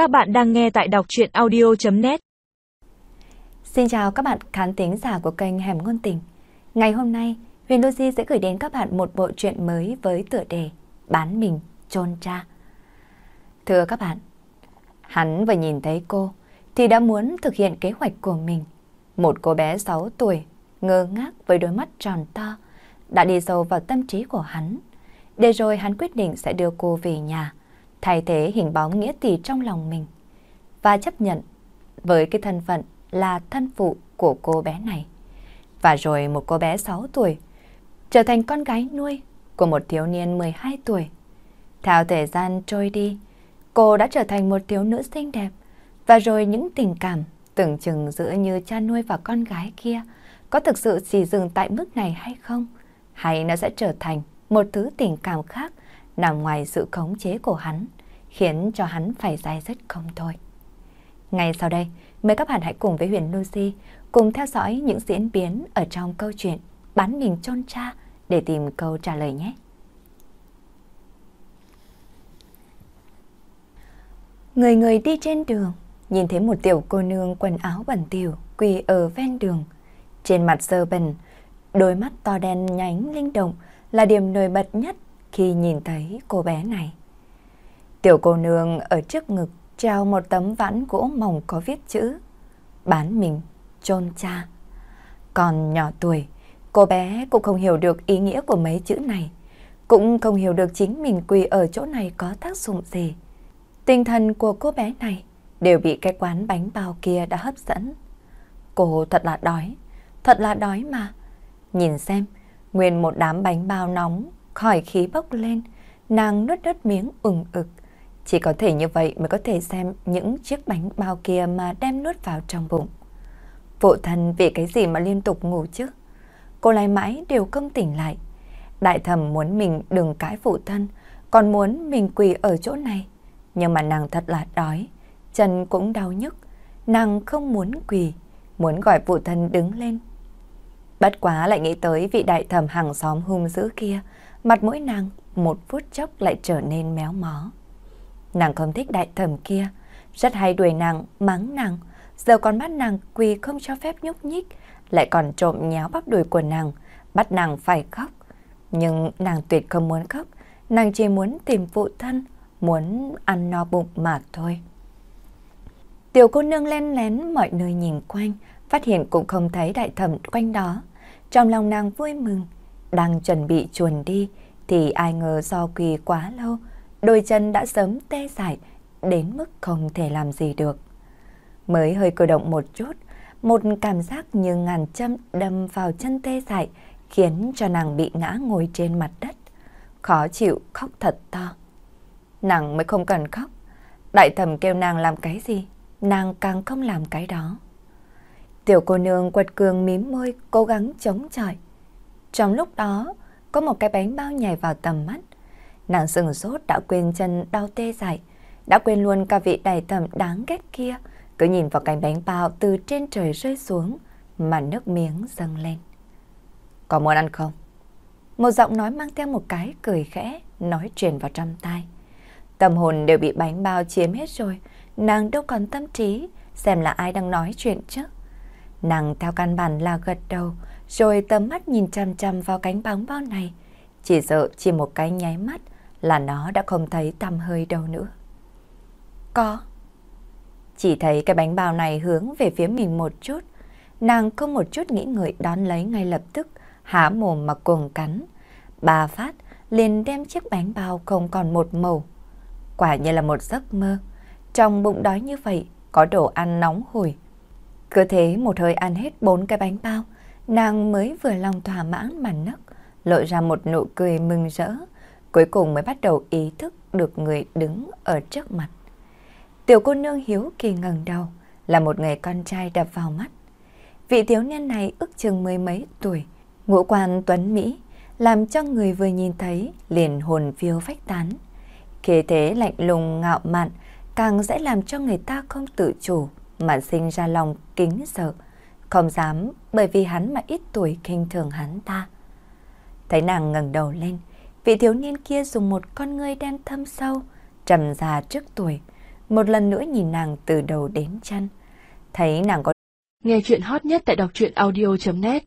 Các bạn đang nghe tại đọc truyện audio.net Xin chào các bạn khán tính giả của kênh Hẻm Ngôn Tình. Ngày hôm nay, Huyền Lucy sẽ gửi đến các bạn một bộ truyện mới với tựa đề Bán mình, trôn cha. Thưa các bạn, hắn vừa nhìn thấy cô thì đã muốn thực hiện kế hoạch của mình. Một cô bé 6 tuổi, ngơ ngác với đôi mắt tròn to, đã đi sâu vào tâm trí của hắn. Để rồi hắn quyết định sẽ đưa cô về nhà thay thế hình bóng nghĩa tỷ trong lòng mình và chấp nhận với cái thân phận là thân phụ của cô bé này. Và rồi một cô bé 6 tuổi trở thành con gái nuôi của một thiếu niên 12 tuổi. Theo thời gian trôi đi, cô đã trở thành một thiếu nữ xinh đẹp và rồi những tình cảm tưởng chừng giữa như cha nuôi và con gái kia có thực sự chỉ dừng tại mức này hay không? Hay nó sẽ trở thành một thứ tình cảm khác nằm ngoài sự khống chế của hắn, khiến cho hắn phải dai dứt không thôi. Ngay sau đây, mời các bạn hãy cùng với Huyền Lucy cùng theo dõi những diễn biến ở trong câu chuyện Bán mình chôn cha để tìm câu trả lời nhé. Người người đi trên đường, nhìn thấy một tiểu cô nương quần áo bẩn tiểu quỳ ở ven đường. Trên mặt sơ bẩn, đôi mắt to đen nhánh linh động là điểm nổi bật nhất khi nhìn thấy cô bé này. Tiểu cô nương ở trước ngực treo một tấm vãn gỗ mỏng có viết chữ Bán mình, chôn cha. Còn nhỏ tuổi, cô bé cũng không hiểu được ý nghĩa của mấy chữ này. Cũng không hiểu được chính mình quỳ ở chỗ này có tác dụng gì. Tinh thần của cô bé này đều bị cái quán bánh bao kia đã hấp dẫn. Cô thật là đói, thật là đói mà. Nhìn xem, nguyên một đám bánh bao nóng khỏi khí bốc lên, nàng nuốt nuốt miếng ừng ực. Chỉ có thể như vậy mới có thể xem những chiếc bánh bao kia mà đem nuốt vào trong bụng. Phụ thân vì cái gì mà liên tục ngủ chứ? Cô lại mãi đều không tỉnh lại. Đại thẩm muốn mình đừng cãi phụ thân, còn muốn mình quỳ ở chỗ này. Nhưng mà nàng thật là đói, chân cũng đau nhức. Nàng không muốn quỳ, muốn gọi phụ thân đứng lên. Bất quá lại nghĩ tới vị đại thẩm hàng xóm hung dữ kia, mặt mũi nàng một phút chốc lại trở nên méo mó. Nàng không thích đại thẩm kia, rất hay đuổi nàng, mắng nàng, giờ còn bắt nàng quỳ không cho phép nhúc nhích, lại còn trộm nhéo bắp đùi của nàng, bắt nàng phải khóc. Nhưng nàng tuyệt không muốn khóc, nàng chỉ muốn tìm phụ thân, muốn ăn no bụng mà thôi. Tiểu cô nương len lén mọi nơi nhìn quanh, phát hiện cũng không thấy đại thẩm quanh đó. Trong lòng nàng vui mừng, đang chuẩn bị chuồn đi, thì ai ngờ do quỳ quá lâu, đôi chân đã sớm tê dại đến mức không thể làm gì được. Mới hơi cử động một chút, một cảm giác như ngàn châm đâm vào chân tê dại khiến cho nàng bị ngã ngồi trên mặt đất. Khó chịu khóc thật to. Nàng mới không cần khóc. Đại thẩm kêu nàng làm cái gì, nàng càng không làm cái đó. Tiểu cô nương quật cường mím môi, cố gắng chống chọi. Trong lúc đó, có một cái bánh bao nhảy vào tầm mắt. Nàng sừng sốt đã quên chân đau tê dại, đã quên luôn cả vị đại thẩm đáng ghét kia, cứ nhìn vào cánh bánh bao từ trên trời rơi xuống mà nước miếng dâng lên. Có muốn ăn không? Một giọng nói mang theo một cái cười khẽ, nói truyền vào trong tai. Tâm hồn đều bị bánh bao chiếm hết rồi, nàng đâu còn tâm trí, xem là ai đang nói chuyện chứ. Nàng theo căn bản là gật đầu, rồi tầm mắt nhìn chăm chăm vào cánh bóng bao này. Chỉ sợ chỉ một cái nháy mắt là nó đã không thấy tăm hơi đâu nữa. Có. Chỉ thấy cái bánh bao này hướng về phía mình một chút. Nàng không một chút nghĩ ngợi đón lấy ngay lập tức, há mồm mà cuồng cắn. Bà phát liền đem chiếc bánh bao không còn một màu. Quả như là một giấc mơ. Trong bụng đói như vậy, có đồ ăn nóng hổi. Cứ thế một hơi ăn hết bốn cái bánh bao, nàng mới vừa lòng thỏa mãn mà nấc, lộ ra một nụ cười mừng rỡ, cuối cùng mới bắt đầu ý thức được người đứng ở trước mặt. Tiểu cô nương hiếu kỳ ngẩng đầu, là một người con trai đập vào mắt. Vị thiếu niên này ước chừng mười mấy tuổi, ngũ quan tuấn Mỹ, làm cho người vừa nhìn thấy liền hồn phiêu phách tán. Khi thế lạnh lùng ngạo mạn, càng sẽ làm cho người ta không tự chủ mà sinh ra lòng kính sợ, không dám bởi vì hắn mà ít tuổi kinh thường hắn ta. Thấy nàng ngẩng đầu lên, vị thiếu niên kia dùng một con ngươi đen thâm sâu, trầm già trước tuổi, một lần nữa nhìn nàng từ đầu đến chân. Thấy nàng có Nghe chuyện hot nhất tại đọc truyện audio.net